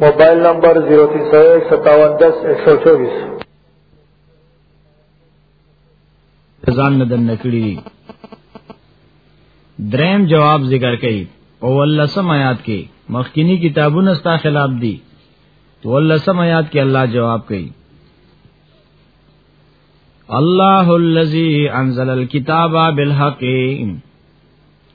موبایل نمبر 03015710124 ځان نه دن نکړي دریم جواب ذکر کړي او ولسم آیات کې مخکینی کتابونه ستا خلاف دي تو ولسم آیات کې الله جواب کړي الله الذي انزل الكتاب بالحق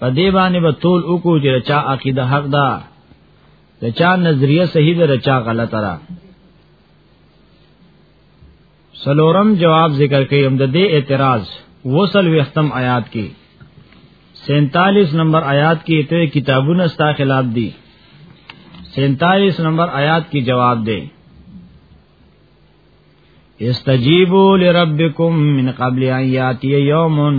په دې باندې به تول وکړو چې چا عقیده حق ده د چا نظریه صحیح ده چا غلطه ده سلورم جواب ذکر کوي هم د دې اعتراض وصل وختم آیات کې 47 نمبر آیات کې ته کتابونه ستا خلاف دي 47 نمبر آیات کې جواب دی استجیبوا لربکم من قبل ان یاتی یومن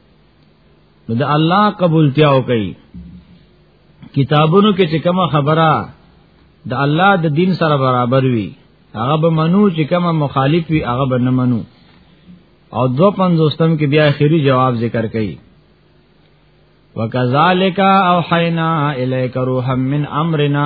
نو د الله قبولتیا وکړي کتابونو کې چې کومه خبره د الله د دین سره برابر وي هغه به منو چې کومه مخالف وي هغه به نه منو او دو پنځوستم کې بیا اخیری جواب ذکر کړي وکذالک اوحینا الیک روحا من امرنا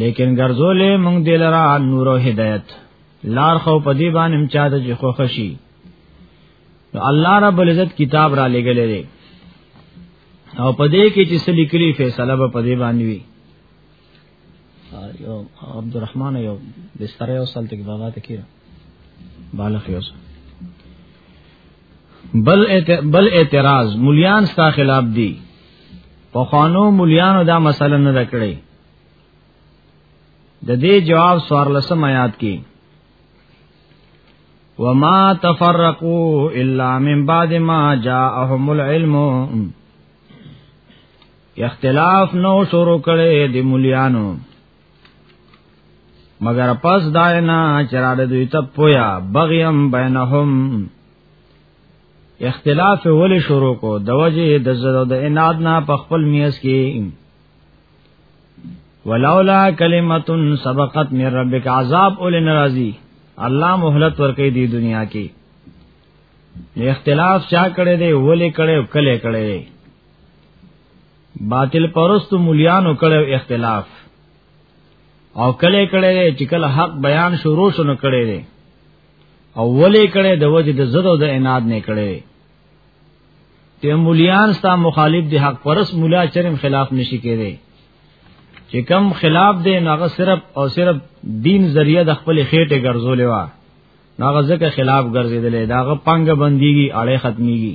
لیکن ګرځولې مونږ دلرا نور او هدایت لار خو په دې باندې چاته چې خو خشي نو الله رب العزت کتاب را لګلې دی او په دې کې چې سلی کلی فیصله به په دې باندې وي یو عبدالرحمن یو بستر یو سال تک بابا ته کیږي بالغ یوس بل بل اعتراض مليان ستا خلاف دي په خانو مليانو دا مسله نه دکړي د دې جواب سوار لسم آیات کې وما تفرقوا الا من بعد ما جاءهم العلم اختلاف نو شروع کړي د مليانو مگر پس داینا چرال دوی ته پویا بغیم بینهم اختلاف ول شروع کو دوجه د زړه د اناد نه په خپل میس کې ولولا کلمتن سبقت من ربک عذاب اول ناراضی الله مهلت ورکې دی دنیا کې اختلاف چا کړي دی ولې کړي کله کړي باطل پرستو مليانو کړو اختلاف او کله کله چې کله حق بیان شروع شونه کړي دي او ولې کړي د وجه د زړه د عناد نه کړي ته مليان ستا مخالف دي حق پرس مولا چرم خلاف نشي کېږي چې کم خلاف دي ناغه صرف او صرف دین ذریعہ د خپل خېټه ګرځولې وا ناغه ځکه خلاف ګرځیدلې داغه پنګ بنديږي اړه ختميږي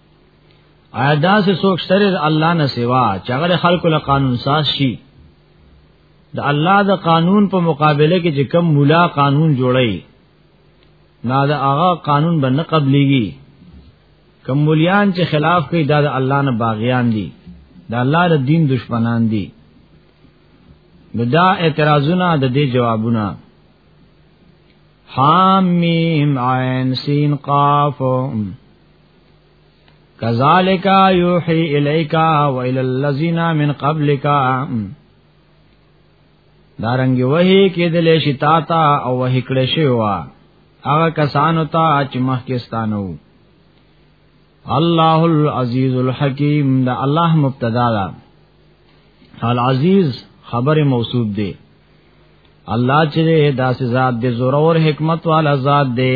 آیا دا سه څوک سره الله نه سوا چې هغه خلکو له قانون ساز شي د الله د قانون په مقابله کې چې کم مولا قانون جوړي نه دا هغه قانون به نه قبليږي کم مولیان چې خلاف کوي دا د الله نه باغیان دي دا الله د دین دشمنان دي نو دا اعتراضونه د دې جوابونه حامیم عین سین قاف کذالک یوحی الیک و الی الذین من قبلک دارنګ وحی کې د لشتا تا او وحی کړه شی وا هغه کسانو ته چې مخکې ستانو الله العزیز الحکیم دا الله مبتدا دا العزیز خبر موصوب دی الله چې دا ذات دې زورور حکمت والا ذات دی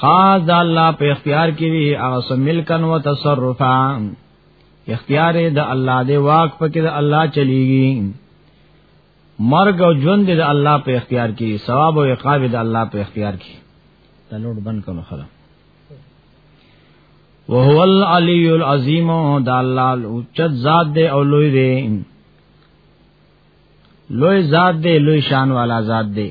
خاص د الله په اختیار کې وی هغه سم ملکن و تصرفا اختیار د الله دی واک پکې د الله چلیږي مرګ او ژوند د الله په اختیار کې ثواب او عقاب د الله په اختیار کې دا لوډ بند کړو خلا وهو العلی العظیم دا الله اوچت ذات دی او لوی دی لوی ذات دی لوی شان والا ذات دی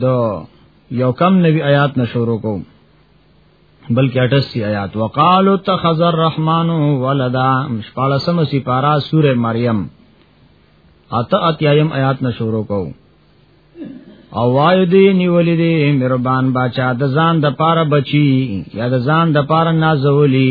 دو یو کم نبی آیات نشورو کو بلکې اٹسی آیات وقالو تخذ الرحمن ولدا شپالسم سی پارا سور مریم اتا اتیایم آیات نشورو کو او وای دی نیولې دی مهربان بچا د ځان د پاره بچی یا د ځان د پاره نازولی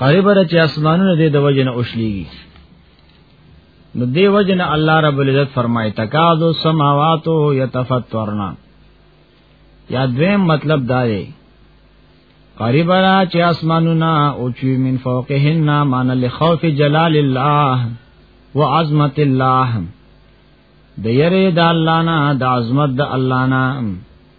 قریب را چې اسمانونه دې د وجه نه اوشلېږي نو دې وجه نه الله رب العزت فرمایي تکادو سماواتو یتفطرنا یا دویم مطلب دا دی قریب را چې اسمانونه او چې من فوقهن مان لخوف جلال الله وعظمت الله د یری د الله نه د عظمت د الله نه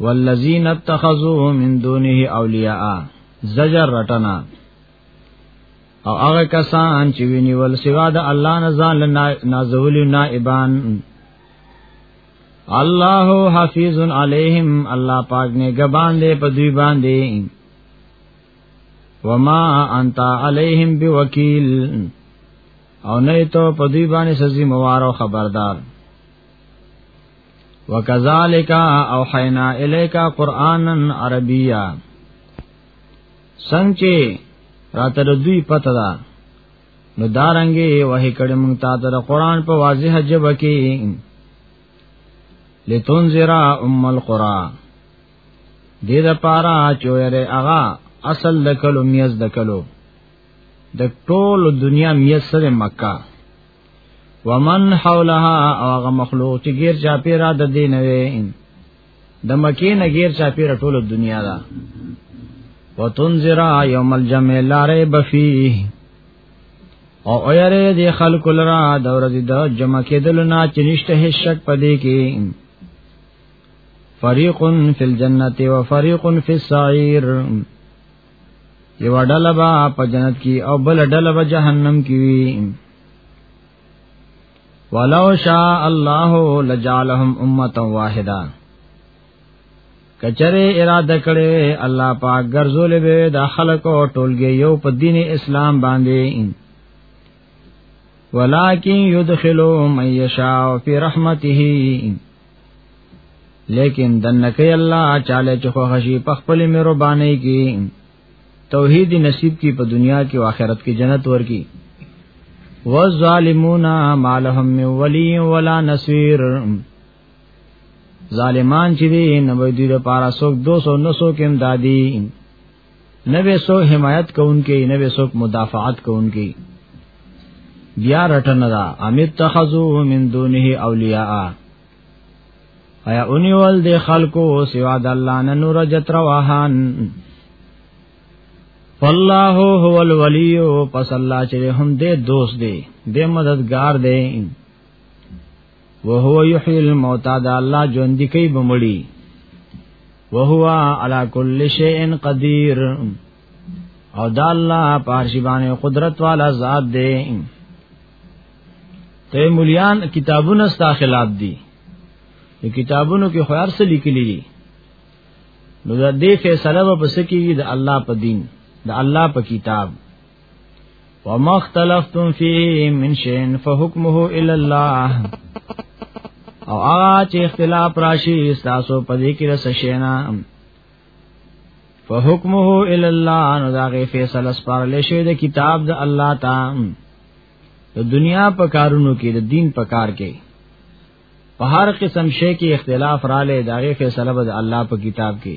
والذین اتخذوا من دونه اولیاء زجر رټنا او هغه کسان چې ویني ول سوا د الله نه ځان نازول نائبان الله حفیظ علیہم الله پاک نے گبان دے په دوی باندې وما انت علیہم بوکیل او نه ته په دوی باندې سزي موارو خبردار وکذالک او حینا الیک قرانن عربیا څنګه راتر دوی پته ده نو دارنګي وه کړه مونږ تا تر قران په واضح جب کې لتنذر ام القرى دې د پارا چوره اغا اصل دکلو میز دکلو د ټول دنیا میز سره مکه ومن حولها او هغه مخلوق چې غیر چا پیرا د دین وي د مکې نه غیر چا پیرا ټول دنیا دا وتنذر یوم الجمع لا ریب فیه او اویره دی خلق لرا د ورځې د جمع کېدل نه چې نشته هیڅ شک پدې کې فریق فی الجنه و فریق فی السعیر یو ډله با په جنت کې او بل ډله به جهنم کې وي ولو شاء الله لجعلهم امه واحده کچره اراده کړي الله پاک ګرځول به د خلکو ټولګي یو په دین اسلام باندې ولكن يدخلوا من يشاء في رحمته لیکن دنکی الله چاله چې خو خشي په خپل مهرباني کې توحید نصیب کی په دنیا کې او آخرت کې جنت ورکی والظالمون ما لهم من ولي ولا نصير ظالمان چې دي نو دوی لپاره څوک 200 نو څوک امدادي نوې سو حمایت کوونکې نوې سو مدافعات کوونکې بیا رټنه دا امیت تخذو من دونه اولیاء ایا اونیول د خلکو سوا د الله نه نور جتر واهان والله هو الولی پس الله چې هم دې دوست دی دې مددگار دی وهو یحیی الموتى دا الله ژوند کوي بمړي وهو على كل شيء قدير او دا الله پارشی باندې قدرت والا ذات دی ته مليان کتابونه ستا خلاف دي نو کتابونو کې خو ارسل لیکلي دي نو دا دې فیصله به پس کېږي د الله په دین د الله په کتاب وما اختلفتم فيه من شيء فحكمه الى الله او هغه چې اختلاف راشي تاسو په دې کې رس شینا فحکمه الی الله نو دا غي فیصله سپارل شي د کتاب د الله تعالی د دنیا په کارونو کې د دین په کار کې په هر قسم شی کې اختلاف را لې دا غي فیصله به د الله په کتاب کې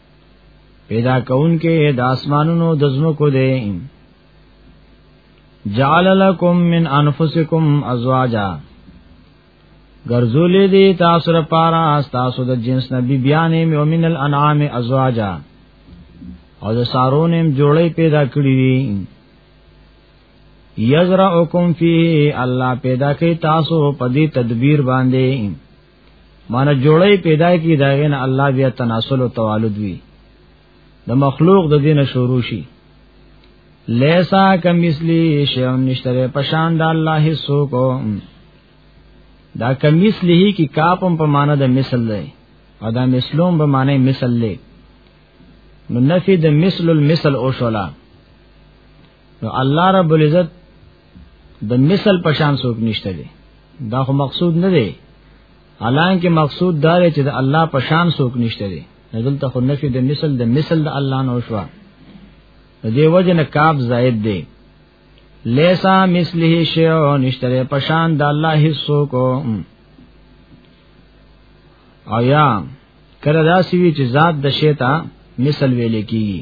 پیدا کون کې د اسمانونو د زمکو دی جعل لکم من انفسکم ازواجا ګرځولې دي تاسو لپاره تاسو د جنس نبی بیانې او من الانعام ازواجا او د سارونې جوړې پیدا کړې دي یزرعکم فی الله پیدا کوي تاسو په دې تدبیر باندې معنی جوړی پیدا کی داغه نه الله بیا تناسل او توالد وی د مخلوق د دین شروع شي لیسا کمثلی شیون نشتره پشان د الله حصو کو دا کمثلی کی کاپم په معنی د مثل دی او دا مثلوم په معنی مثل له نو نفی د مثل المثل او شولا نو الله رب العزت د مثل پشان څوک نشته دی دا خو مقصود نه دی حالانکه مقصود دا دی چې د الله پشان څوک نشته دی دلته خو نفي د مثل د مثل د الله نه وشو دې وجه نه کاف زائد دی لیسا مثله شیء نشته پشان د الله هیڅ څوک او یا کله دا سوي چې ذات د شیطان مثل ویل کیږي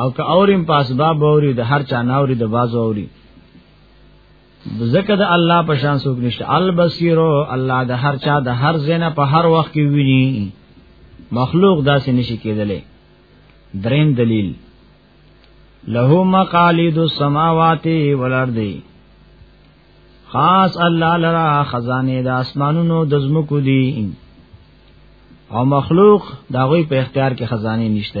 او که اوریم په اسباب اوري د هر چا ناوري د باز اوري ذکر د الله په شان څوک نشته البصیر الله د هر چا د هر زینه په هر وخت کې ویني مخلوق داسې نشي کېدلی دریم دلیل له مقالید السماوات والارض خاص الله لرا خزانه د اسمانونو د زمکو دي او مخلوق دا غوي په اختیار کې خزانه نشته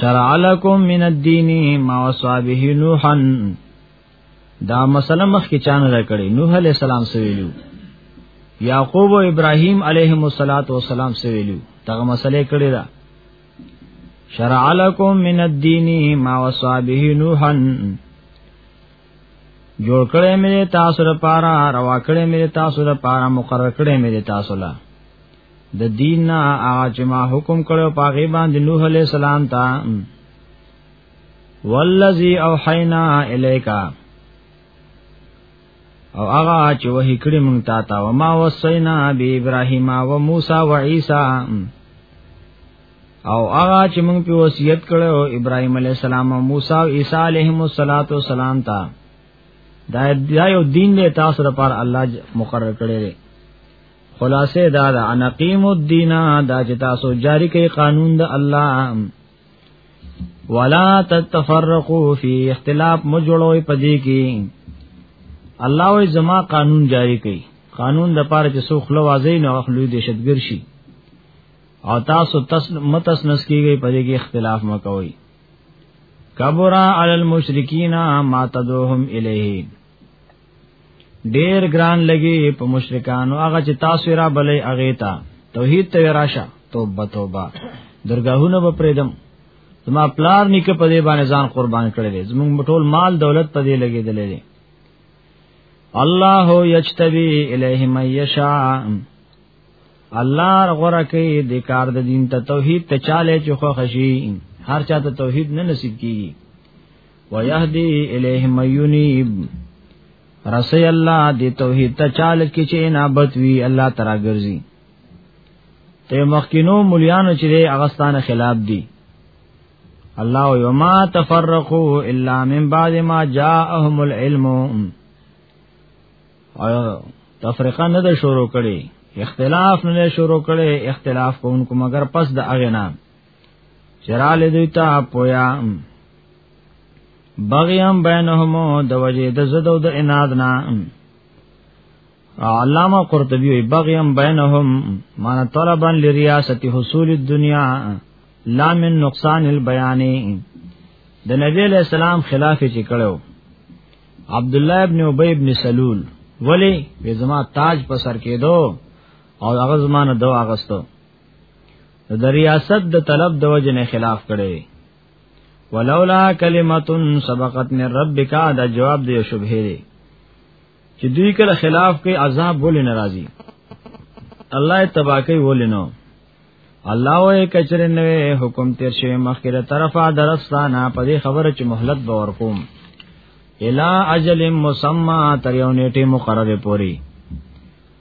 شرع لكم من الدين ما وصى به نوحا دا مسله مخ کې چانه را کړی نوح عليه السلام سویلو یعقوب او ابراهيم عليهم الصلاه والسلام سویلو دا مسله کړی دا شرع لكم من الدين ما وصى به نوحا جوړ کړې مې تاسو لپاره روا کړې مې تاسو لپاره مقرر کړې مې تاسو لپاره د دین نه هغه چې ما حکم کړو پاغي باندې نوح علی السلام ته والذي اوحینا الیکا او هغه چې وਹੀ کړی مونږ تا ته او ما وصینا بی ابراهیم او موسی و عیسی او هغه چې مونږ په وصیت کړو ابراهیم علی السلام او موسی او عیسی علیهم السلام ته دا یو دین دی تاسو لپاره الله مقرر کړی دی خلاصه دا دا ان قیم الدین دا چې تاسو جاری کوي قانون د الله ولا تتفرقوا فی اختلاف مجړوي پدې کې الله وې زما قانون جاری کوي قانون د پاره چې سو خلو واځي نو خلوی دهشتګر شي او تاسو تس متس نس کیږي پدې کې اختلاف مکوئ کبرا علی المشرکین ما تدوهم الیه ډیر ګران لګي په مشرکانو هغه چې تاسو را بلې اغه تا توحید ته راشه توبه توبه درگاهونه به پرېدم زما پلار نیکه په دې باندې ځان قربان کړی دی زموږ ټول مال دولت په دې لګېدلې دی الله یجتبی الیه من یشاء الله غره کوي د کار د دین ته توحید ته چاله چې خو خشي هر چا ته توحید نه نصیب کیږي ويهدي الیه مینیب رسی الله دی توحید ته چال کی چې انابت وی الله تعالی ګرځي ته مخکینو مليانو چې اغستان خلاف دي الله یوما تفرقوا الا من بعد ما جاءهم العلم او تفرقه نه ده شروع کړي اختلاف نه شروع کړي اختلاف کوونکو مگر پس د اغه نام چرال دوی تا پویا بغیم بینهم د وجه د زدو د اناد نه علامه قرطبی وی بغیم بینهم مان طلبا لریاست حصول الدنیا لا من نقصان البیان د نبی علیہ السلام خلاف چې کړو عبد الله ابن ابی ابن سلول ولی به زما تاج په سر کېدو او هغه زمانه دو اغستو د ریاست د طلب د وجه نه خلاف کړي ولولا کلمتون سبقت من ربک دا جواب دی شبهه دی چې دوی کله خلاف کوي عذاب ولې ناراضي الله تبا کوي ولې نو الله وې کچره نوې حکم تیر شوی مخکره طرفه درستانه په دې خبره چې مهلت باور کوم الا اجل مسمى تر یو نیټه مقرره پوری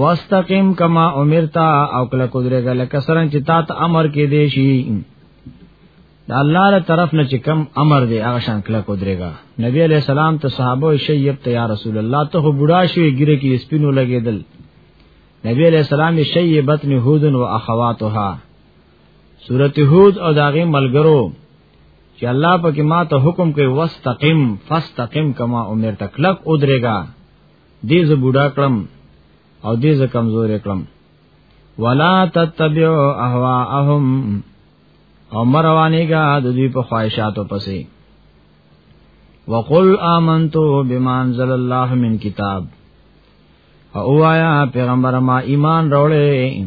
واستقم کما امرتا او کله کودرګه لکه سرنګ چې تا ته امر کې دی شي دا الله له طرف نه چې کم امر دی هغه شان کله کودرګه نبی علی السلام ته صحابه شیب ته یا رسول الله ته بوډا شوی ګره کې سپینو لګیدل نبی علیہ السلام شیبت نهود و اخواتها سورۃ هود او داغه ملګرو چې الله پاک ما ته حکم کوي واستقم فاستقم کما امرت کلک ادرېګا دې ز بوډا کړم او دې ز کمزور کړم ولا تتبعوا اهواهم او مروانېګا د دوی په خواهشاتو پسې وقل آمنتو بما انزل الله من کتاب او آیا پیغمبر ما ایمان راولې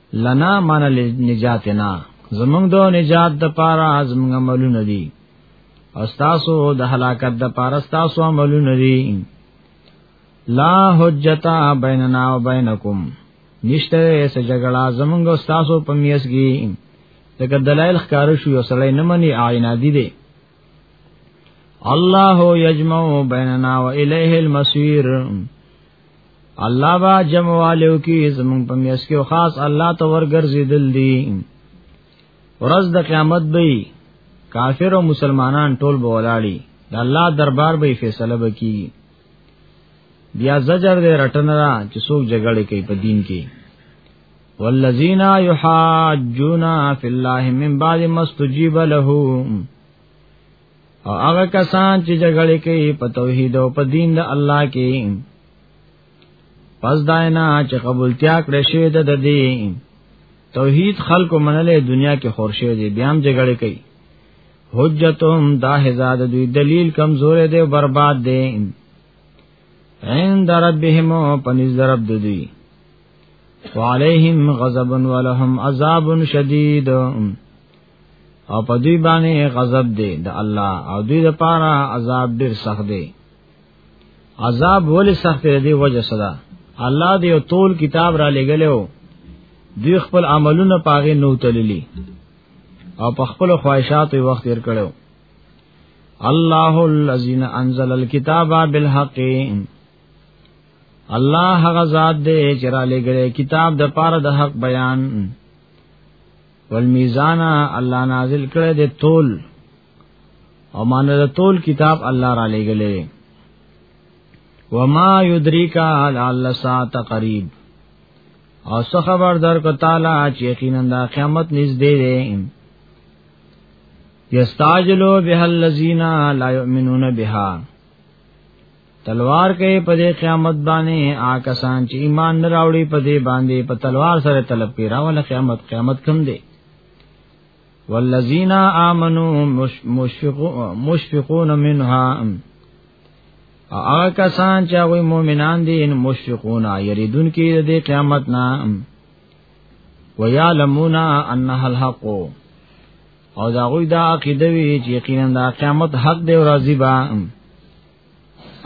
لنا معنی لنجاتنا زمونږ د نجات د پاره زمونږ عملونه دي او تاسو د هلاکت د پاره تاسو عملونه دي لا حجتا بیننا و بینکم نشته اس جګړه زمونږ او تاسو په میس کې دغه دلایل ښکار شو یو سړی نه مني عینادی دی الله یجمع بیننا و الیه المسیر الله با جمع والو کی زمون په میاس کې خاص الله ته ورګرځیدل دي ورځ د قیامت به کافر او مسلمانان ټول به ولاړی د الله دربار به فیصله وکي بیا زجر دې رټنه را چې څوک جګړه کوي په دین کې والذین یحاجون فی الله من بعد ما استجیب لهم او هغه کسان چې جګړه کوي په توحید او په دین د الله کې پس داینا چې قبولتیا کړې شوی د دې توحید خلق منلې دنیا کې خور شوی دی بیا هم جګړه کوي حجتهم دا هزاد دوی دلیل کمزور دی او برباد دی عند ربهم پنځ رب دوی وعليهم غضب ولهم عذاب شديد او په دوی باندې غضب دی د الله او دوی لپاره عذاب ډیر سخت دی عذاب ولې سخت دی وجه صدا الله دې ټول کتاب را لګلو دوی خپل عملونه پاغه نو تللی او په خپل خواهشاتو وخت تیر کړو الله الذين انزل الكتاب بالحق الله هغه ذات دی چې را لګلې کتاب د پاره د حق بیان والمیزان الله نازل کړی د تول او مان د تول کتاب الله را لېګلې وما یدریکا لعل ساعت قریب او څه خبر در کو تعالی چې یقینا د قیامت نږدې دی یستاجلو به الذین لا یؤمنون بها تلوار کوي په دې قیامت باندې آکسان چې ایمان نه راوړي په دې باندې په تلوار سره طلب کوي راول قیامت قیامت کم دی والذین آمنو مشفقون منها او هغه کسان چې هغه مؤمنان دي ان مشفقون یریدون کې د قیامت نه ویعلمون انها الحق او دا غوی دا عقیده وی چې یقینا دا قیامت حق دی او راضی به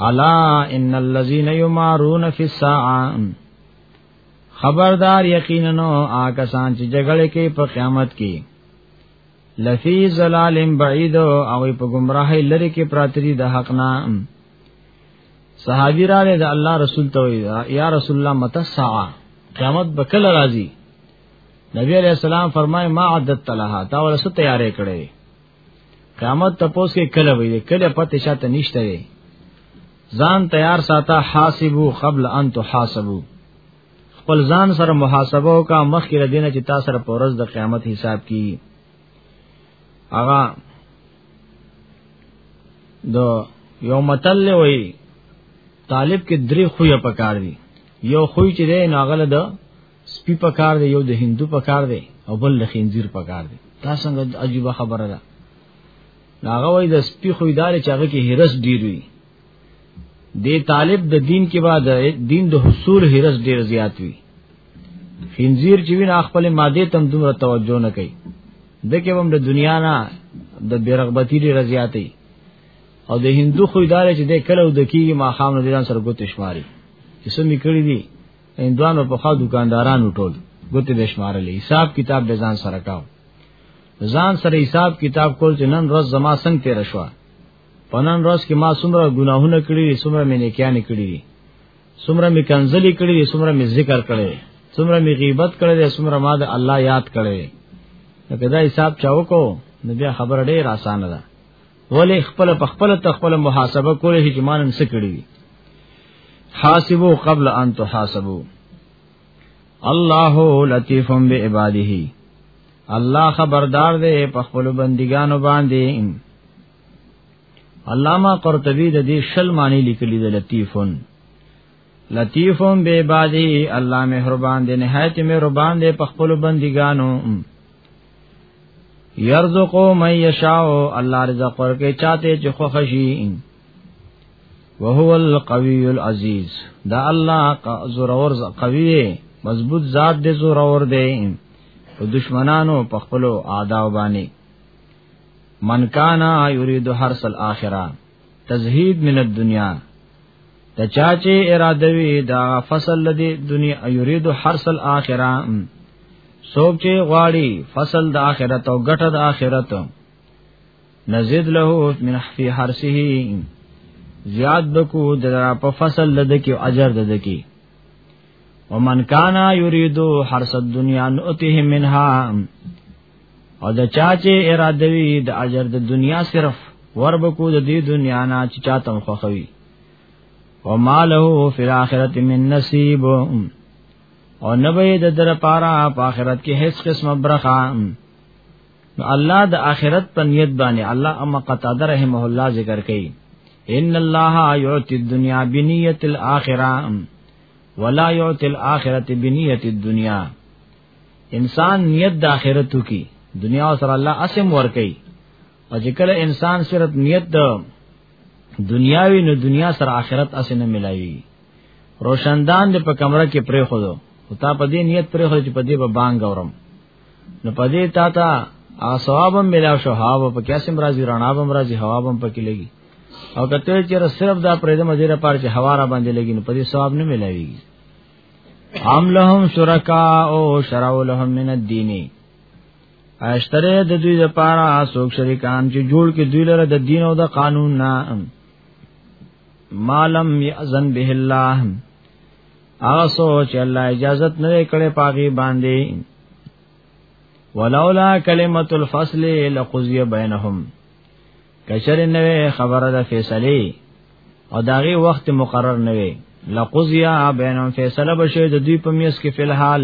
الا ان الذين يمارون في الساعه خبردار یقینا آکسان چې جګړه کې په قیامت کې لفی زلال بعید او په گمراهی لری کې پراتری د حق نه صحابی را د الله رسول ته یا رسول الله متى الساعه قیامت بکل راځي نبی علیہ السلام فرمای ما عدت لها تا ورسه تیارې کړې قیامت تپوس کې کله وي کله پته شاته نشته دی ځان تیار ساته حاسبو قبل ان تحاسبو خپل ځان سره محاسبه وکا مخکې لدینه چې تاسو سره پورز د قیامت حساب کی اغا دو یو متل وی طالب کې درې خوې پکار دي یو خوې چې دی ناغله د سپی په کار دی یو د هندو په کار دی او بل د خنزیر په کار دی دا څنګه عجیب خبره ده هغه وای د سپی خو ادارې چې هغه کې هرس ډیر وي د طالب د دین کې بعد دین د حصول هرس ډیر زیات وي خنزیر چې وین خپل ماده تم دومره توجه نه کوي د کې هم د دنیا نه د بیرغبتی ډیر زیاتې او د هندو خو ادارې چې د کلو د کیږي ما خام نه دلان سره ګوتې شماري چې سمې کړې دي هندوانو په خوا دکاندارانو ټول ګوتې به شمارلې حساب کتاب د ځان سره کاو ځان سره حساب کتاب کول چې نن ورځ زما څنګه تیر شو پنن ورځ کې ما څومره ګناهونه کړی دي څومره مې نیکیانې کړې دي څومره مې کنځلې کړې دي څومره مې ذکر کړې دي څومره مې غیبت کړې دي څومره ما د الله یاد کړې دي دا حساب چاو کو نو بیا خبره ډېر اسانه ده ولې خپل په خپل تخپل محاسبه کولې چې مانن څه کړی وي حاسبو قبل ان تحاسبو الله لطیف بعباده الله خبردار دی په خپل بندګانو باندې علامہ قرطبی د دې شل معنی لیکلی دی لطیفن لطیفم بے بادی الله مهربان دی نهایت مهربان دی په خپل بندګانو یرزقو من یشاء الله رزق ورکه چاته چې خو خشي وهو القوی العزیز دا الله زور اور قوی مضبوط ذات دې زور اور دې او دشمنانو په خپل اعداء باندې من کانا یرید حرس الاخره تزهید من الدنیا ته چا چې اراده وي دا فصل لدی دنیا یرید حرس الاخره سوک چې غواړي فصل د آخرت او ګټه د آخرت نزيد له من فی حرسه زیاد بکو د په فصل لد کې اجر دد کې ومن کانا یریدو حرس الدنیا نؤته منها او د چا چې اراده وي د اجر د دنیا صرف ور بکو د دې دنیا نه چې چاته خوخوي وما له فی الاخرته من نصیب او نبی د در پارا په آخرت کې هیڅ قسمه برخه نو الله د آخرت په نیت باندې الله اما قتاده رحمه الله ذکر کړي ان الله یعطي الدنیا بنیت الاخره ولا یعطي الاخره بنیت الدنیا انسان نیت د آخرت کی دنیا سره الله اسم ور کوي او چې کله انسان صرف نیت د دنیاوی نو دنیا سره آخرت اسنه ملایوي روشندان دې په کمره کې پرې خو دو او تا په دې نیت پرې خو چې په دې به بانګ اورم نو په دې تا ته ثوابم ملاو شو هوا په کیسم راځي رڼا بم راځي هوا بم پکې لګي او کته چې صرف دا پرې د مزیر پار چې هوا را باندې لګي نو په دې ثواب نه ملاوي عام لهم شرکا او شرع لهم من الدین اشتره د دوی د پاره اسوک شریکان چې جوړ کې دوی لره د دین او د قانون نه مالم یاذن به الله هغه سوچ الله اجازه نه کړي پاغي باندې ولولا کلمۃ الفصل لقضی بینهم کشر نوې خبره د فیصله او داغه وخت مقرر نوې لقضی بینهم فیصله بشه د دوی په میس کې فلحال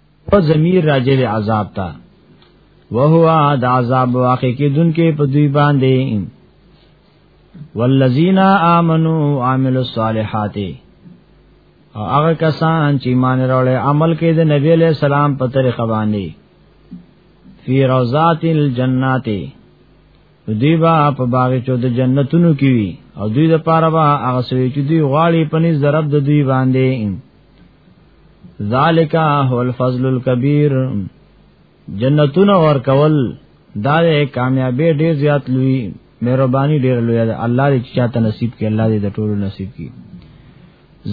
په ضمیر راجع دی عذاب تا وهو د عذاب واقع کې دن کې په دوی باندې والذین آمنو وعملوا الصالحات او هغه کسان چې ایمان راوړل عمل کې د نبی له سلام په طریقه باندې فی روزات الجنات دوی با په باغ چو د جنتونو کې وي او دوی د پاره با هغه سوي چې دوی غواړي پنځ درب د دوی باندې ذالک هو الفضل الكبير جنتون اور کول دا کامیابی ډیر زیات لوی مهرباني ډیر لوی ده الله دې چاته نصیب کړي الله دې د ټولو نصیب کړي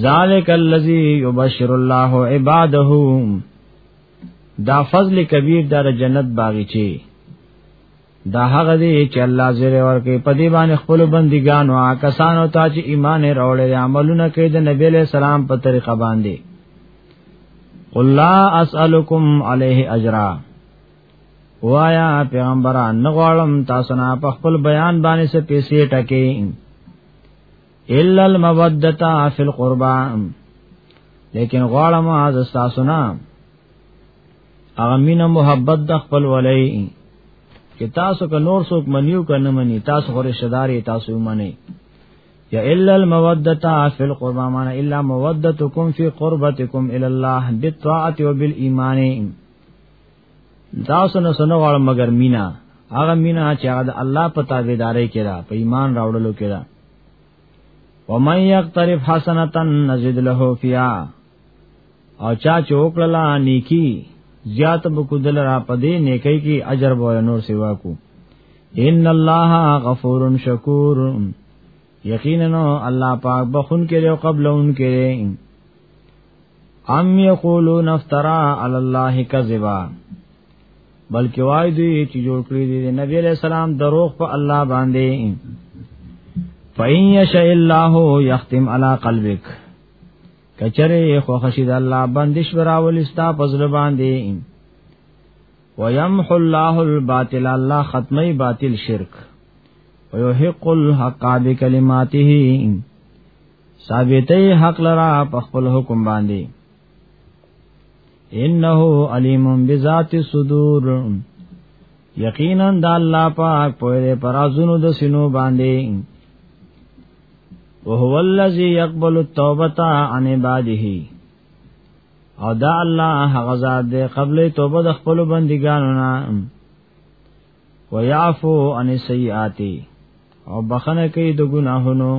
ذالک الذی یبشر الله عباده دا فضل کبیر دا جنت باغچه دا هغه دی چې الله زیره ورکه په دی باندې خپل بندګانو آکسانو ته چې ایمان راوړل عملونه کوي د نبی له سلام په طریقه باندې قل لا اسالکم علیه اجرا وایا پیغمبران نغوالم تاسو نه په خپل بیان باندې څه پیسې ټکې الا المودتا فی القربان لیکن غواړم از تاسو نه هغه مینه محبت د خپل ولای چې تاسو که نور څوک منیو کنه منی تاسو خو رشتہ دار تاسو منی یا الا المودتا فی القربا معنا الا مودتکم فی قربتکم الی الله بالطاعت وبالايمان تاسو نه سنو غواړم مگر مینا هغه مینا چې هغه د الله په تابعداري کې ده په ایمان راوړلو کې ده ومن یقترف حسنتا نزد له فیها او چا چې وکړه نیکی زیات بکو دل را پدې نیکی کې اجر به نور سیوا کو ان الله غفور شکور یقینا الله پاک بخون کې او قبل ان کې ام یقولون افترا علی الله کذبا بلکې وای دی چې جوړ کړی دی نبی علیہ السلام دروغ په الله باندې فَإِن يَشَاءِ اللَّهُ يَخْتِمْ عَلَى قَلْبِكَ کچره خو خشید الله بندش براول استا پزل باندې ويمحو الله الباطل الله ختمي باطل شرک ويحق الحق بكلماته ثابتې حق لرا په خپل حکم باندې انه علیم بذات الصدور یقینا د الله پاک په دې پرازونو د سينو باندې او هو الذی یقبل التوبه عن عباده او دا الله هغه ذات دی قبل توبه د خپل بندګانو نه و یعفو عن السیئات او بخنه کوي د ګناهونو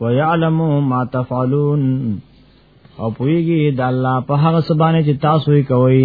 و یعلم ما تفعلون او پویږي د الله په هغه سبانه چې تاسو یې کوئ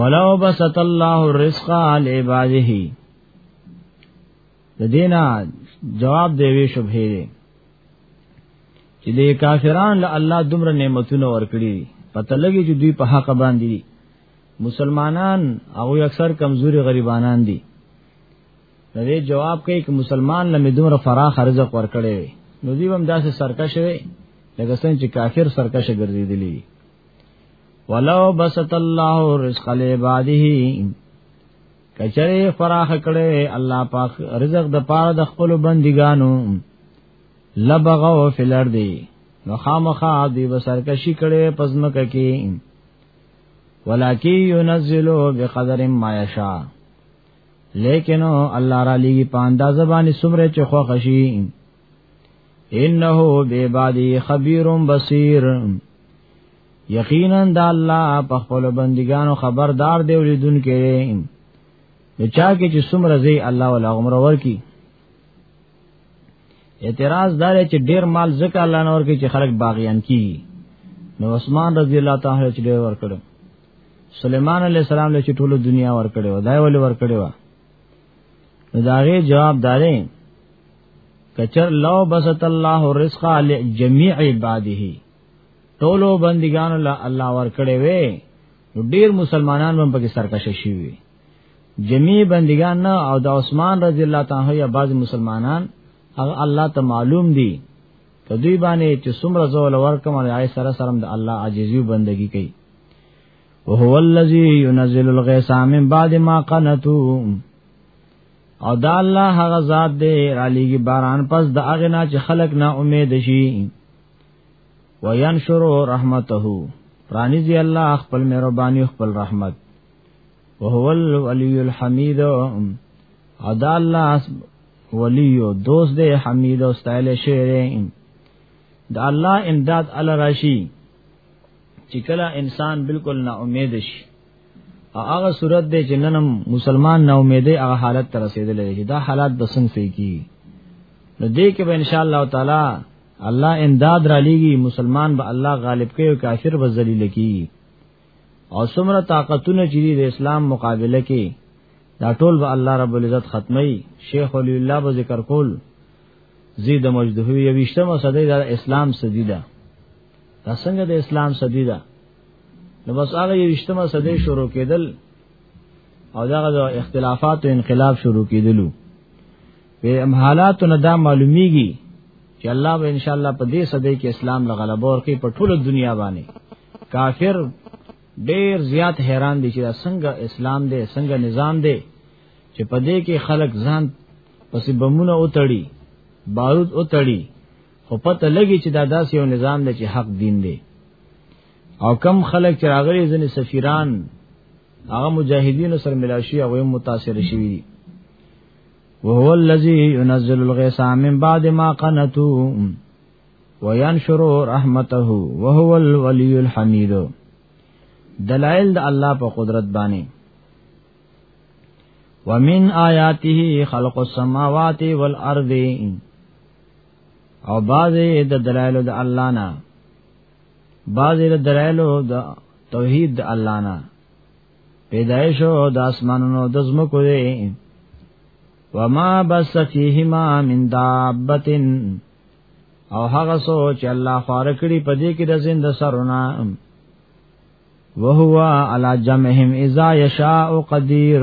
ولو بسط الله الرزق علی عباده د دینا جواب دی وی شبهه دی چې د کافرانو له الله دومره نعمتونه ورکړي پته لګي چې دوی په حق باندې دي مسلمانان او اکثر کمزوري غریبانان دي د دې جواب کوي چې مسلمان لمې دومره فراخ رزق ورکړي نو دوی هم داسې سرکشه وي لکه څنګه چې کافر سرکشه ګرځېدلی دي ولو بسط الله رزق لعباده کچره فراخ کړي الله پاک رزق د پاره د خپل بندګانو لبغو فلر دی نو خامخا دی وسرکشي کړي پزمک کې ولکی ينزلو بقدر ما يشاء لیکن الله را لګي پاندازه باندې سمره چې خو خشي انه بعبادی خبیر بصیر یقینا د الله په خپل بندګانو خبردار دی ولیدون کې نو چا کې چې څومره زی الله ولا عمر ورکی اعتراض دار چې ډیر مال زکه الله نور کې چې خلک باغیان کی نو عثمان رضی الله تعالی چې ډیر ور کړو سلیمان علیہ السلام له ټولو دنیا ور کړو دای ول ور کړو نو داغه جواب دارې کچر لو بسط الله الرزق علی جميع عباده ټولو بندګانو له الله ور کړې وې نو ډیر مسلمانان هم پکې سرکشه شي وي جميع بندگان نه او د عثمان رضی الله تعالی یا بعض مسلمانان هغه الله ته معلوم دي کدی باندې چې څومره زول ورکم او آی سره سره د الله عاجزی بندگی کوي وهو الذی ينزل الغیث من بعد ما قنطوا او دا الله هغه ذات دی را لېږي باران پس د هغه نه چې خلق نه امید شي وینشر رحمته پرانیزي الله خپل مهرباني خپل رحمت وهو الولي الحمید او دا الله ولی او دوست دی حمید او ستایل شوی دا الله امداد ال راشي چې کله انسان بالکل نا امید شي هغه صورت دی چې نن مسلمان نا امیدې هغه حالت ته رسیدلې چې دا حالات به څنګه فی کی نو دې کې به ان شاء الله تعالی الله امداد را لېږي مسلمان به الله غالب کوي او کافر به ذلیل کی او څومره طاقتونه چې د اسلام مقابله کې دا ټول به الله رب العزت ختمي شیخ ولی الله به ذکر کول زید مجدهوی یوشتمه صدې د اسلام سدیده دا څنګه د اسلام صدی ده نو بس هغه یشتمه صدی شروع کېدل او دغه اختلافات او انقلاب شروع کېدلو په ام حالات نه دا معلومیږي چې الله به ان شاء الله په دې صدی کې اسلام له غلبه ورکړي په ټوله دنیا باندې کافر ډیر زیات حیران دي چې څنګه اسلام دی څنګه نظام دی چې په دې کې خلک ځان پسې بمونه اوتړي بارود اوتړي خو پته لګي چې دا داسې یو نظام دی چې حق دین دی او کم خلک چې راغلي ځنې سفیران هغه مجاهدینو سره ملاوي شي هغه متاثر شي دي وهو الذي ينزل الغيث من بعد ما قنطوا وينشر رحمته وهو الولي الحميد دلائل د الله په قدرت باندې ومن آیاته خلق السماوات والارض او بعضی د دلایلو د الله نه بعضی د دلایلو د توحید د الله نه پیدایش او د اسمانونو د زمکو دی وما بس فیهما من دابتن او هغه سوچ الله خور کړی په دې کې د زند سرونه وهو علی جمعهم اذا یشاء قدیر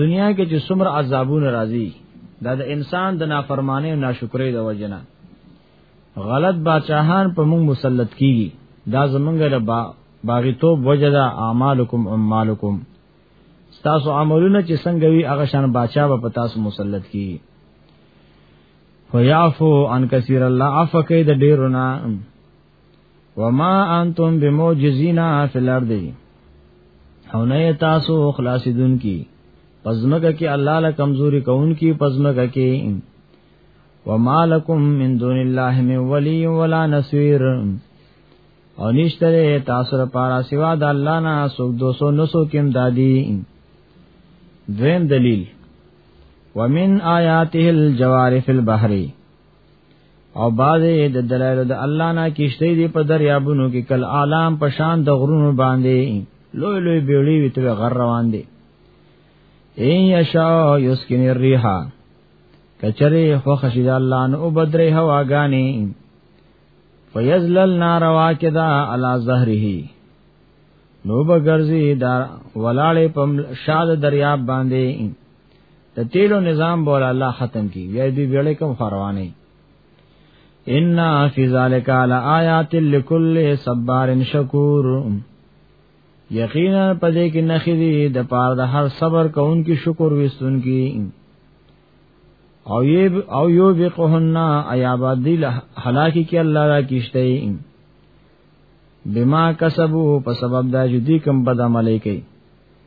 دنیا کې چې څومره عذابونه راځي دا د انسان د نافرمانی او ناشکرۍ د وجنه غلط بادشاہان په موږ مسلط کیږي دا زمونږ د با باغیتوب وجدا اعمالکم امالکم تاسو عملونه چې څنګه وي هغه شان بادشاہ به پتا سو مسلط کیږي فیعفو عن کثیر الله عفو کوي د ډیرونه وما انتم بموجزین فی الارض او نه تاسو خلاصیدون کی پزمګه کې الله له کمزوري کون کی پزمګه کې وما لکم من دون الله من ولی ولا نصير او نشته تاسو لپاره سوا د الله نه سو 209 کېم دادی دویم دلیل ومن آیاته الجوار فی البحر او بعضې د دلایلو د الله نه کیشته دي په دریابونو کې کل عالم په شان د غرونو باندې لوی لوی بیړی وي ته غر روان دي ان یشا یسکن الريح کچره خو خشید الله نو بدره هواګانی فیزلل ناروا کدا علی ظهره نو بغرزی دا ولاړې پم شاد دریاب باندې د تیلو نظام بوله الله ختم کی وی بی ویړې کوم فروانه ان فی ذلک لآیات لکل صبار شکور یقینا پدې کې نخې دي د پاره د هر صبر کوونکی شکر وستونکي او یب او یو بقهن ایا بادی هلاکی کې الله را کیشته بما کسبو په سبب دا جدي کم بد عملي کوي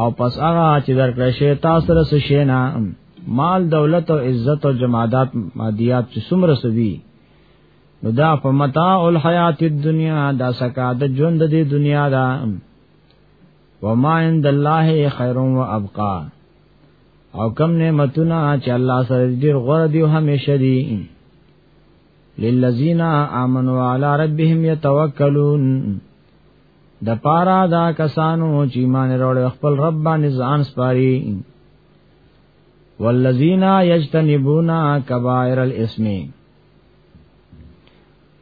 او پس هغه چې درکړې شی تاسو سره څه شی نه مال دولت او عزت او جمادات مادیات چې څومره سوي نو دا په متاع الحیات الدنیا دا سکا د ژوند د دنیا دا وما عند الله خیر و ابقا او کم نعمتونه چې الله سره ډیر غوړ دی همیشه دی للذین آمنوا علی ربهم یتوکلون د پارا دا کسانو چې ایمان وروړ خپل رب باندې ځان سپاري والذین یجتنبون کبائر الاسم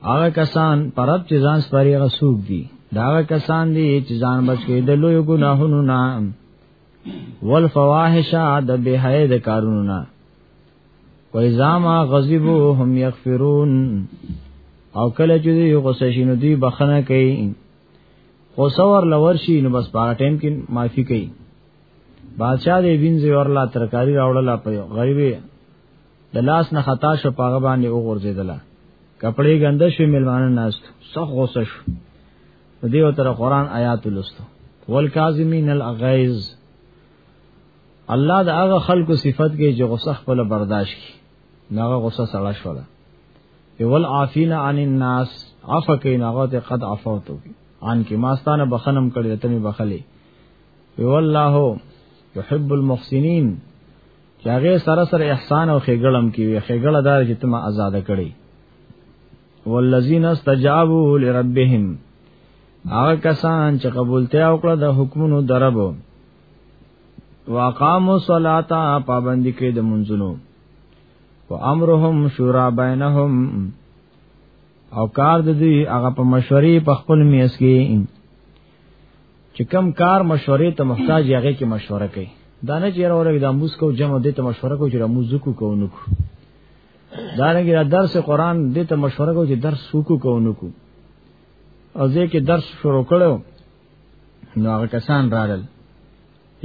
هغه کسان پرد چې ځان سپاري هغه سوق دي دا هغه کسان دي چې ځان بچ کې د لوی ګناهونو نه والفواحش د بهای د کارونو نه و اذا ما غضبوا هم یغفرون او کله چې دی غصه شي نو دی بخنه کوي خو سور لور شي نو بس په ټیم کې معافي کوي بادشاہ دې وینځي ورلا ترکاری راوړل په غریبي د لاس نه خطا شو پاغه باندې وګرځیدله کپڑے ګنده شو ملوانه ناست سخ غوسه شو دیو تر قران آیات لستو والکاظمین الغیظ الله د هغه خلکو صفت کې چې غصه خپل برداشت کی ناغه غصه سړا شو ده یول عافین عن الناس عفو کې ناغه ته قد عفوتو عن کې ماستانه بخنم کړی ته می بخلی والله يحب المحسنين چاغه سره سره احسان او خېګړم کې وي خېګړه دار چې تما آزاد کړي والذین استجابوا لربهم هغه کسان چې قبولته او کړه د حکمونو دربو واقاموا الصلاة پابندی کې د منځونو وامرهم شورا بینهم او کار د دوی هغه په مشورې په خپل میس کې چې کم کار مشورې ته محتاج هغه کې مشوره کوي دا نه چې راوړل د موس کو جمع د ته مشوره کوي چې موس کو کو نکو دا رنګه دا درس قران دې ته مشوره کو چې درس وکړو کو نه کو او زه کې درس شروع کړو نو هغه کسان راغل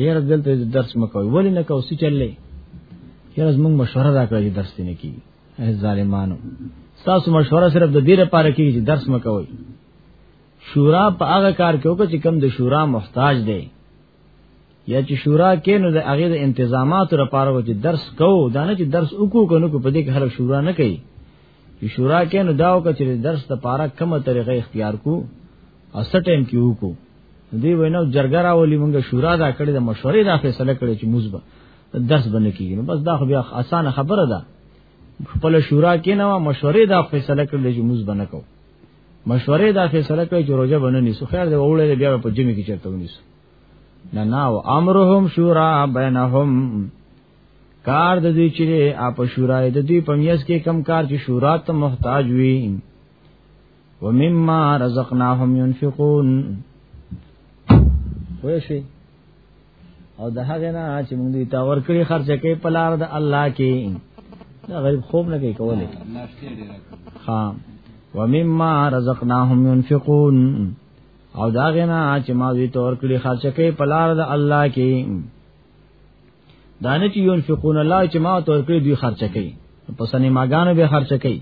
یاره دلته درس مکوي ولې نه کو سی چللې یاره زموږ مشوره دا کوي درس دې نه کی اے ظالمانو تاسو مشوره صرف د دې لپاره کوي چې درس مکوي شورا په هغه کار کې وکړي چې کم د شورا محتاج دی یا چې شورا کې نو د هغه د انتظاماتو لپاره و چې درس کو دا نه چې درس وکړو کنه کو په دې کې هر شورا نه کوي چې شورا کې نو داو کچې درس لپاره کومه طریقه اختیار کو او سټیم کې وکړو دې وینا جرګه راولي مونږه شورا دا کړې د مشورې دا فیصله کړې چې موږ به درس بنه کیږي نو بس دا خو بیا اسانه خبره ده خپل شورا کې نو مشورې دا فیصله کړې چې موږ بنه کوو مشورې دا فیصله کوي چې روزه باندې نیسو خیر دی وړلې بیا په جمی کې چرته ونیسو نه نه او امرهم شورا بینهم کار د دوی چې اپ شورا د دوی په میاس کې کم کار چې شورا ته محتاج وي ومما رزقناهم ينفقون وې شي او د هغه نه چې موږ دوی ته ورکړي خرچه کوي په لار د الله کې دا غریب خوب نه کوي کولای ها ومما رزقناهم ينفقون او دا غنا چې ما دوی ته ورکړي خرچه کوي په لار د الله کې دانه چې ينفقون الله چې ما ته ورکړي دوی خرچه کوي په سنې ماګانو به خرچه کوي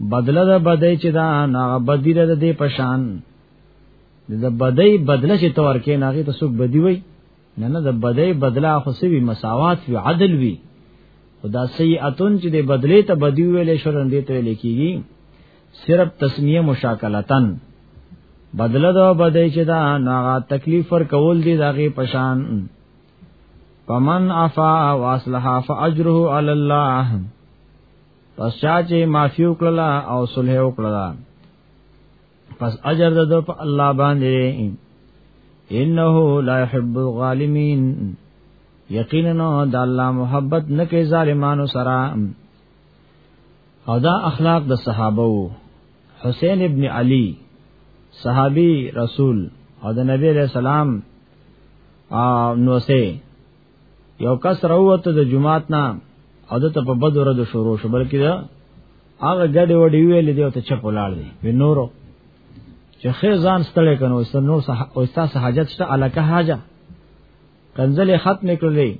بدله ده بدای چې دا نه بدی ده د پشان د بدای بدله چې تور کې ناغي ته څوک بدی وای نه نه د بدای بدله خو سوي مساوات وی عدل وی خدا سیئاتون چې د بدلی ته بدی ویلې شرن دې ته لیکيږي صرف تسمیه مشاکلتن بدله دا بدای چې دا ناغا تکلیف ور کول دي داغه پشان پمن عفا واصلح فاجره علی الله پس چا چې معافي وکړه او صلح وکړه پس اجر د په الله باندې انه لا يحب الظالمين یقینا د الله محبت نه کوي ظالمانو سره او دا اخلاق د صحابه وو حسین ابن علی صحابي رسول او د نبی علیہ السلام او نو سه یو کس راوته د جمعات نه او د په بد ورځ شروع شو بلکې دا هغه ګډه وډی ویل دی او ته چپ ولاړ دی په نورو چې خیر ځان ستړی کنه او نور صح او تاسو حاجت شته الکه حاجه کنزل ختم کړلې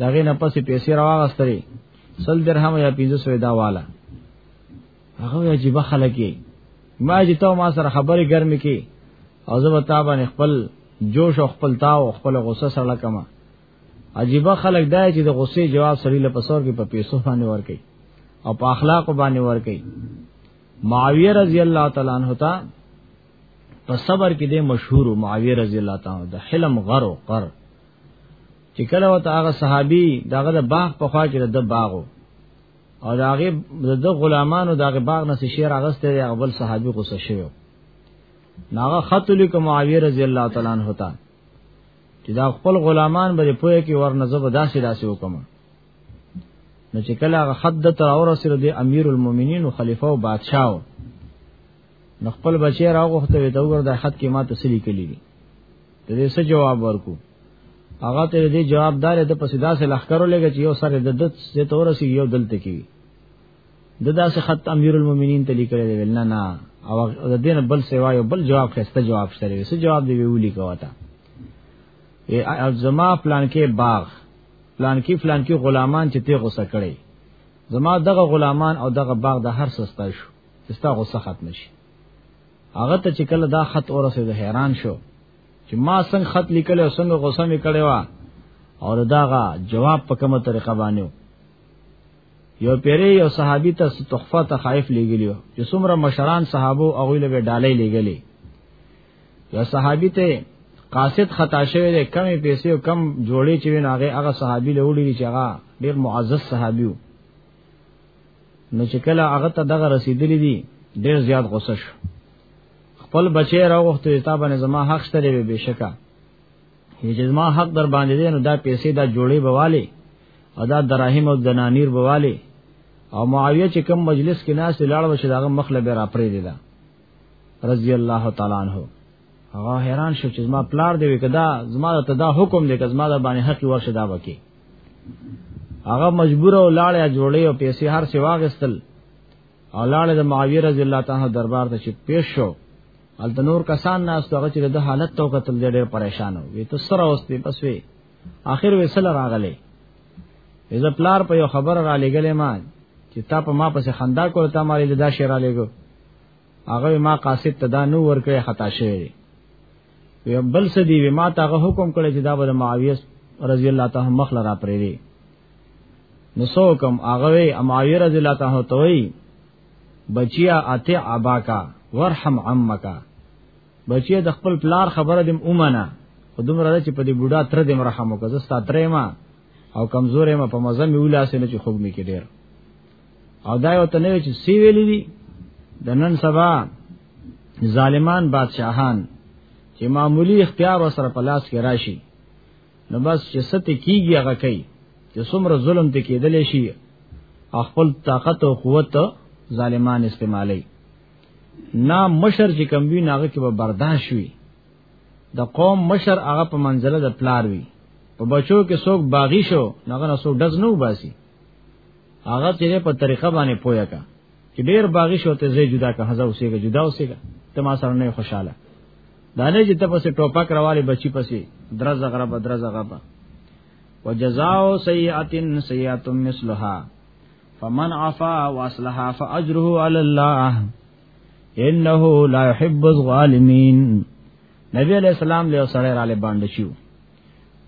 داغه نه پسې پیسې راوغستري سل درهم یا 1500 دا والا هغه عجیب خلک یې ما چې ته ما سره خبرې ګرمې کې او زه به تا باندې خپل جوش او خپل تاو او خپل غصه سره کما عجیب خلک دا چې د غصې جواب سړی له پسور کې په پیسو باندې ور کوي او په اخلاق باندې ور کوي معاویه رضی الله تعالی عنہ ته په صبر کې د مشهور معاویه رضی الله تعالی د حلم غر او قر چې کله وته هغه صحابي دغه د باغ په خوا کې د باغو او دا هغه د غلامانو دا هغه باغ نه شعر اغسته دی هغه بل صحابي غوسه شوی ناغه خط لیک معاویه رضی الله تعالی عنہ ته چې دا خپل غلامان به پوهه کې ورنه زب داسې داسې وکم نو چې کله هغه خط د تر اور سره د امیر المؤمنین او خلیفہ او بادشاہ نو خپل بچی راغوخته وي دا وګور د خط کې ما تسلی کړی د دې څه جواب ورکو هغه ته دې جواب دار ته پسې داسې لخرو لګی چې یو سره د دت څه تور سی یو دلته کی د داسې خط امیر المؤمنین ته لیکل دی ویل نه نه او د دین بل سیوا یو بل جواب خسته جواب شته څه جواب دی ویولي کواته ای زما پلان کې باغ پلان کې پلان کې غلامان چې ته غوسه کړي زما دغه غلامان او دغه باغ د هر سستا شو ستا غوسه ختم شي هغه ته چې کله دا خط اورسه حیران شو چې ما څنګه خط لیکل او څنګه غوسه مې کړې و او داغه جواب په کومه طریقه باندې یو پیری یو صحابي ته تحفه تخایف لګلیو چې څومره مشران صحابو او غویل به ډالۍ لګلی یو صحابي ته قاصد خطا شوی دی کمی پیسې او کم جوړې چې ویناغه هغه صحابي له وړي چې هغه ډیر معزز صحابي وو نو چې کله هغه ته دغه رسیدلی دی ډیر زیات غوسه شو خپل بچی راغوښته تا باندې زما حق شته دی به شکا چې زما حق در باندې دی نو دا پیسې دا جوړې بواله او دا دراهم او دنانیر بواله او معاویه چې کم مجلس کې ناس لاړ و چې داغه مخله به را پرې دی دا رضی الله تعالی عنہ هغه حیران شو چې زما پلار دی وکدا زما ته دا حکم دی که زما د باندې حق ورشه دا وکي هغه مجبور او لاړې جوړې او پیسې هر څه واغستل او لاړې د معاویه رضی الله تعالی دربار ته چې پیش شو ال نور کسان ناس ته چې د حالت تو قتل دې ډېر پریشان و وی ته سره اوسې بس وی اخر وې سره راغلې اذا پلار په یو خبر را لګلې ما چې تا په ما پسې خندا کول تا مالې دا شعر را لګو هغه ما قاصد تدا نو ورکه خطا شوی وی بل سدی وی ما تاغه حکم کړی چې دا به معاویه رضی الله تعالی مخ لرا پرې دی نو سو کم هغه وی معاویه رضی الله تعالی ته وی بچیا اتی اباکا ورحم عمکا بچیا د خپل پلار خبره دم اومنه خو دومره چې په دې بوډا تر دې مرحم وکړه زستا ترې ما او کمزورې ما په مزه می ولاسې نه چې خوګ می کې ډیر او دا یو ته نه چې سی ویلې دي د نن سبا ظالمان بادشاهان چې معمولی اختیار وسره په لاس کې راشي نو بس چې ست کیږي هغه کوي چې څومره ظلم ته کېدل شي خپل طاقت او قوت ظالمان استعمالي نا مشر چې کم وی ناغه کې به برداشت وي د قوم مشر هغه په منزله د پلار وي په بچو کې څوک باغی شو ناغه نه څوک دز نه وباسي هغه چې په طریقه باندې پویا کا چې ډیر باغی شو ته زه جدا کا هزا اوسېګه جدا اوسېګه ته ما سره نه خوشاله دا نه چې ته پسې ټوپک راوالی بچی پسې درزه غربه درزه غربه وجزاء سیئات سیئات مثلها فمن عفا واصلح فاجره علی الله انه لا يحب الظالمین نبی علیہ السلام له سره را لباند شو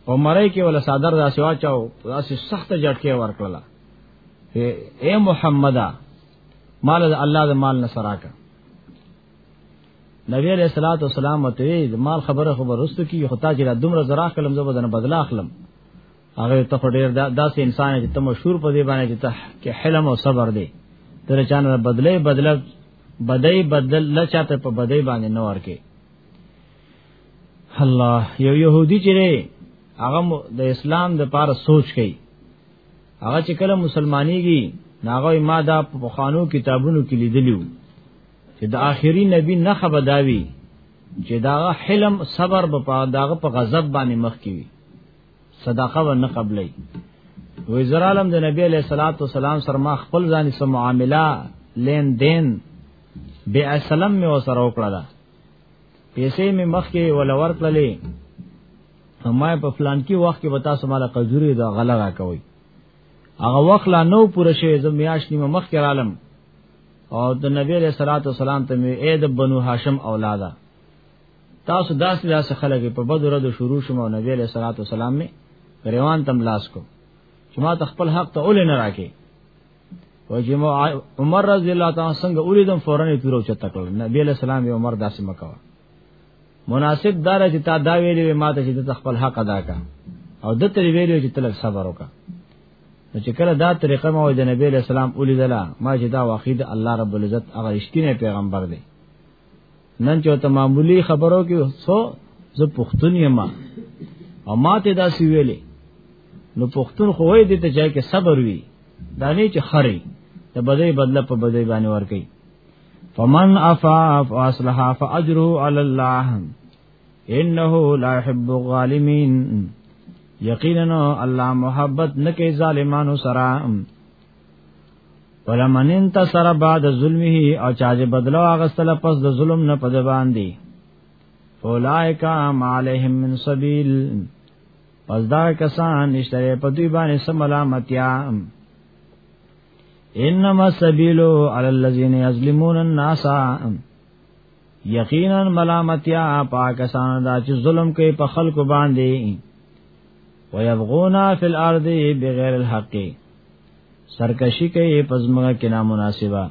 په مړی کې ول صادر داسې واچاو داسې سخت جټکه ورکړه اے محمدا مال د الله د مال نه سراکا نبی علیہ الصلوۃ والسلام ته د مال خبره خبر رستو کی خطا چې د دومره زراخ کلم زو بدن بدلا اخلم هغه ته ډیر داسې انسان چې ته مشهور په دی باندې چې ته کې حلم او صبر دی تر چانه بدلې بدل بدای بدل لچاته په بدای باندې نور کې الله یو يهودي چې هغه د اسلام د پاره سوچ کوي هغه چې کله مسلمانېږي ناغه ما دا په بخانو کتابونو کې لیدلیو چې د آخري نبی نه خبرداوي چې دا حلم صبر په داغه په غضب باندې مخ کی وي صدقه و نه قبلې وې زرالم د نبی علیہ الصلوۃ والسلام سره ما خپل ځان سره معاملہ لین دین بے اسلام می وسره وکړه پیسې می مخ کې ول ورتللې ما په فلان کې وخت کې وتا سماله قزوري دا غلا را کوي هغه وخت لا نو پوره شوی زم میاش نیمه مخ کې عالم او د نبی علیہ الصلوۃ والسلام ته می اې د بنو هاشم اولادا تاسو داسې داسې خلک په بدر د شروع شوم او نبی علیہ الصلوۃ والسلام می روان تم لاس کو چې ما تخپل حق ته اول نه راکې وجمع عمر رضی الله تعالی څنګه اوریدم فورن تیرو چت کړ نبی علیہ السلام یې عمر داسې مکوا مناسب دار چې تا دا ویلې ما ته چې خپل حق ادا کا او د تر ویلې چې تلک صبر وکا نو چې کله دا طریقه ما د نبی علیہ السلام اولیدله ما چې دا واقعي د الله رب العزت هغه رښتینی پیغمبر دی نن چې ته معمولی خبرو کې سو زه پښتون یم او ماته دا سی ویلې نو پښتون خو وې دې ته چا کې صبر وی دانه چې خري ته بدې بدله په بدې باندې ور کوي فمن عفا فاصلح فاجره على الله انه لا يحب الظالمين یقینا الله محبت نکي ظالمانو سره ولمن انتصر بعد ظلمه او چا چې بدلو اغستل پس د ظلم نه پد باندې اولائک ما علیهم من سبیل پس دا کسان نشته په دوی باندې سملامتیا انما السبیل علی الذین یظلمون الناس یقینا ملامتیا پاکستان دا چې ظلم کوي په خلکو باندې ويبغونا فی الارض بغیر الحق سرکشی کوي پزما کې نامناسبه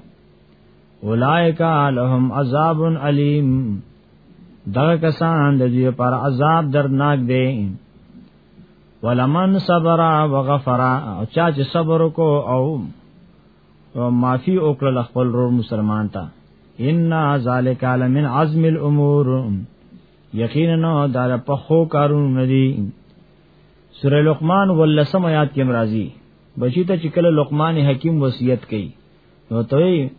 اولائکا لهم عذاب علیم دا کسان د دې پر عذاب درناک دی ولمن صبر وغفر او چا چې صبر کو او او معافي وکړل خپل رور مسلمان ته ان ذالک لمن عزم الامور یقینا دا په خو کارونه ندي سوره لقمان ولسم آیات کې مرাজি بچی ته چې کله لقمان حکیم وصیت کړي نو ته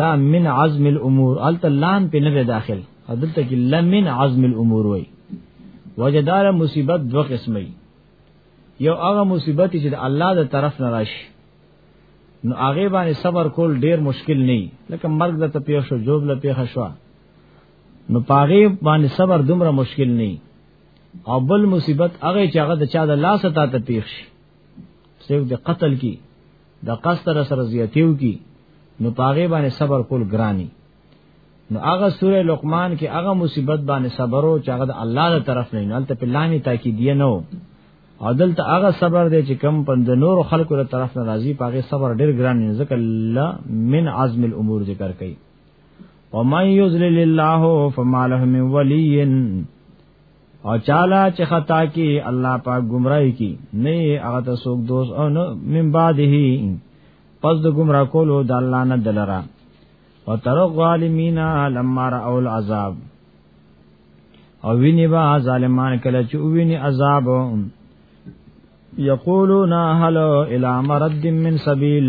دا من عزم الامور الت لام په نه داخل عدالت کې لمن عزم الامور وای وجدار مصیبت دو قسمه یو هغه مصیبت چې د الله د طرف نه راشي نو هغه باندې صبر کول ډیر مشکل نه لکه مرګ د تپیښو جوب لپیښه شو نو پاغه باندې صبر دومره مشکل نه او بل مصیبت هغه چې هغه د چا د لاس ته ته پیښ شي سیو د قتل کی د قصر سره زیاتیو کی نو پاغه باندې صبر کول ګرانی نو هغه سوره لقمان کې هغه مصیبت باندې صبر او چې هغه د الله تر طرف نه نه ته په لامي تاکیدیه نو او دلته هغه صبر دی چې کم پند نور خلکو تر طرف ناراضي پاغه صبر ډیر ګران نه ځکه الله من عزم الامور ذکر کوي ومن یذلل الله فما له من ولی او چاله چې خطا کې الله پاک گمراهي کی نه هغه ته څوک دوست او نه من بعده پس د گمراه کولو د الله نه دلرا او تر ظالمین لما را اول عذاب او ویني با ظالمان کله چې ویني عذاب یقولون هل الى مرد من سبیل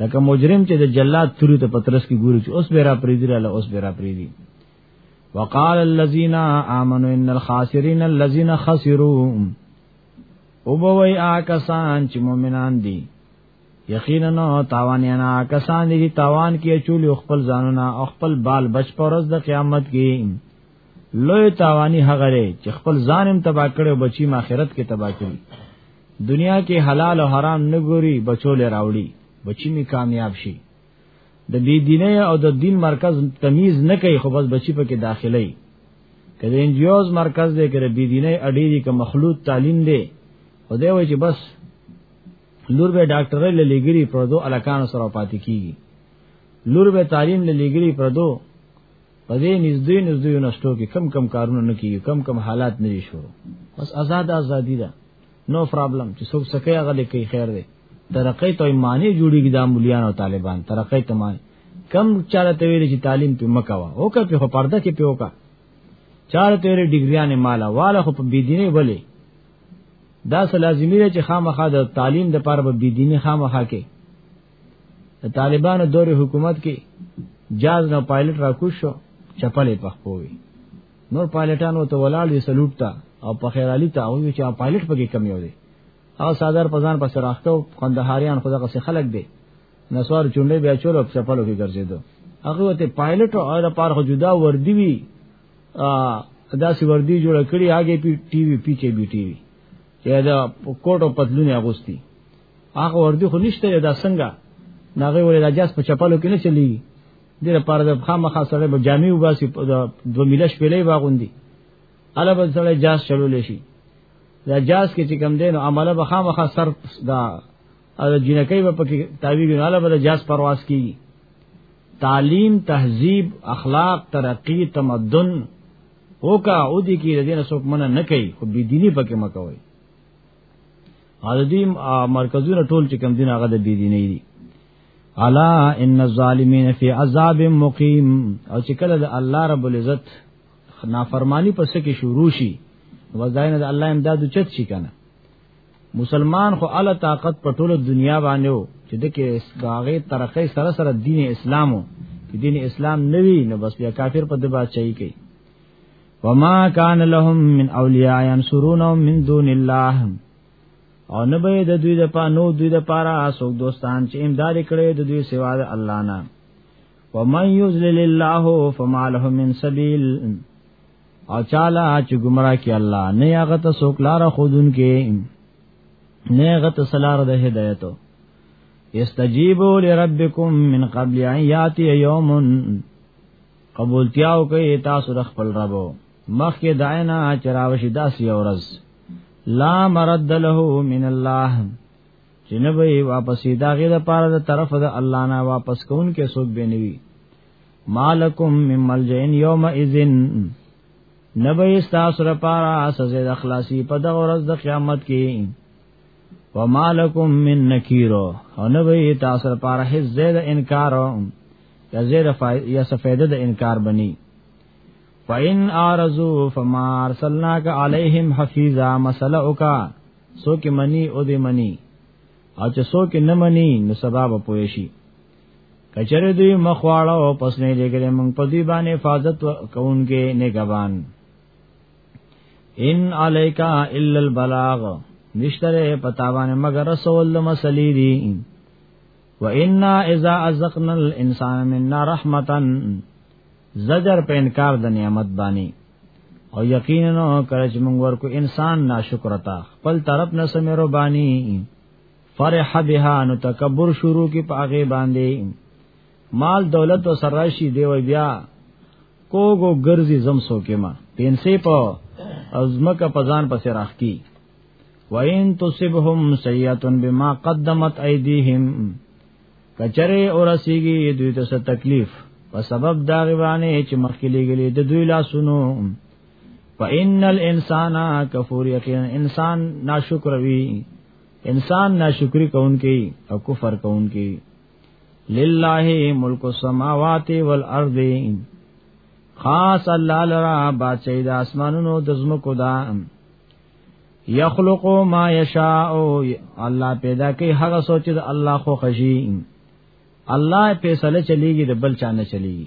لکه مجرم چې د جلاد توري ته پترس کې ګوري چې اوس به را پریدي را اوس به را پریدي وقال الذين امنوا ان الخاسرين الذين خسروا او بوي آکسان چې مؤمنان دي یقینا نو تاوانیان آکسان دي تاوان کې چول خپل ځانونه او خپل بال بچ پرز د قیامت کې لوی تاوانی هغه دی چې خپل ځانم تبا کړو بچی ما آخرت کې تبا کړی دنیا کې حلال او حرام نه ګوري بچو له راوړي بچی می کامیاب شي د بی دینه او د دین مرکز تمیز نه کوي خو بس بچی په کې داخلي کله انجیوز مرکز دی کړه بی دینه اډی دی که مخلوط تعلیم دی او دی وای چې بس لور به ډاکټر له لګری پردو الکان سره پاتې کیږي لور به تعلیم له لګری پردو په دې نږدې نږدې نشټو کې کم کم کارونه نه کیږي کم کم حالات نه دي شروع بس آزاد ازادي ده نو پرابلم چې څوک سکه هغه لیکي خیر دی ترقې ته معنی جوړیږي د مليان او طالبان ترقې ته معنی کم چاله ته ویل چې تعلیم په مکوا او که په پرده کې پیو کا چاله ته ویل ډیګریان مالا والا خو په بيدینه ولې دا سلازمی چې خامخا د تعلیم د پاره په بيدینه خامخا کې د طالبانو دور حکومت کې جاز نه پایلټ را کوش شو چپلې پخپوي نور پایلټانو ته ولاړ وی سلوټ تا او په خیر علي ته وی چې پایلټ پکې کم یو دی او صادر پزان پس راخته قندهاریان خدا قصې خلق دی نسوار چونډې بیا چول په چپلو کې ګرځیدو هغه ته پایلټ او د پاره خو جدا وردی وی دا سی وردی جوړ کړی هغه پی ټي وی پی کې بي ټي وی چې دا کوټو پتلونه اغوستي هغه وردی خو نشته دا څنګه ناغه ولې دا جاس په چپلو کې نه چلی دې لپاره د خامخا سره به جامع وباسي دو ملش پیلې باغوندي الا بل سره جاس چلول شي دا جاس کې چې کم دین او عمله به خامخا سر دا او جنکې به پکې تعویګ نه الا بل جاس پرواز کیږي تعلیم تهذیب اخلاق ترقی تمدن وکا او دې کې د دې نه څوک منه نه کوي خو بی دیني پکې مکوي هغه دې مرکزونه ټول چې کم دین هغه د بی دیني دي الا ان الظالمین فی عذاب مقیم او چې کله د الله رب العزت نافرمانی پس کې شروع شي وزاین د الله امداد چت شي کنه مسلمان خو اعلی طاقت په ټوله دنیا باندې چې د کې داغه ترقې سره سره دین اسلامو چې دین اسلام نوي نو بس بیا کافر په دبا چي کوي وما كان لهم من اولیاء ينصرونهم من دون الله او نه به د دوی د پا نو دوی د پارا اسوک دوستان چې امداد کړي د دوی سوا د الله نه ومن یذلل الله فما له من سبیل او چاله چې گمراه کی الله نه هغه ته سوک لار خودون کې نه هغه ته سلار د هدایتو استجیبوا لربکم من قبل ان یاتی یومن قبولتیا او کوي تاسو د خپل رب مخکې داینا چراوشي داسې اورز لا مرد له من الله چې نه به واپسې داغه د پاره د طرف د الله نه واپس کون کې سوک به نوي مالکم من ملجئن یوم اذن نبی استاسو را پارا سزه د خلاصی په دغه ورځ د قیامت کې ومالکم من نکیرو او نبی تاسو را پارا هیڅ زید انکارو یا زیر یا سفیده د انکار بنی فین ارزو فما ارسلناک علیہم حفیظا مسئلہ اوکا سو کې منی او دې منی او چې سو کې نه منی نو سبب پوي شي کچره دوی مخواړه او پسنې لګلې مونږ په دې باندې حفاظت کوونکې نگہبان ان علیکا الا البلاغ نشتره پتاوانه مگر رسول مسلې دي وإنا إذا أذقنا الإنسان منا رحمتا زجر په انکار د نعمت باندې او یقینا کله چې موږ ورکو انسان ناشکر تا خپل طرف نه سمېرو باندې فرح بها نو تکبر شروع کی په هغه باندې مال دولت او سرایشی دی وی بیا کوګو ګرځي زم سو کې ما پینسې په ازمکه پزان پسې راختی وَإِن تُصِبْهُمْ سَيِّئَةٌ بِمَا قَدَّمَتْ أَيْدِيهِمْ کچره اور سیږي دوی ته څه تکلیف په سبب دا غوانه چې مخکې لګلې د دوی لاسونو فإن الانسان کفور یقینا انسان ناشکر وی انسان ناشکری کوونکی او کفر کوونکی لله ملک السماوات والارض خاص الله لرا بادشاہ د اسمانونو د زمکو دا یخلق ما یشاء الله پیدا کوي هغه سوچ چې الله خو خشي الله فیصله چلیږي د بل چا نه چلیږي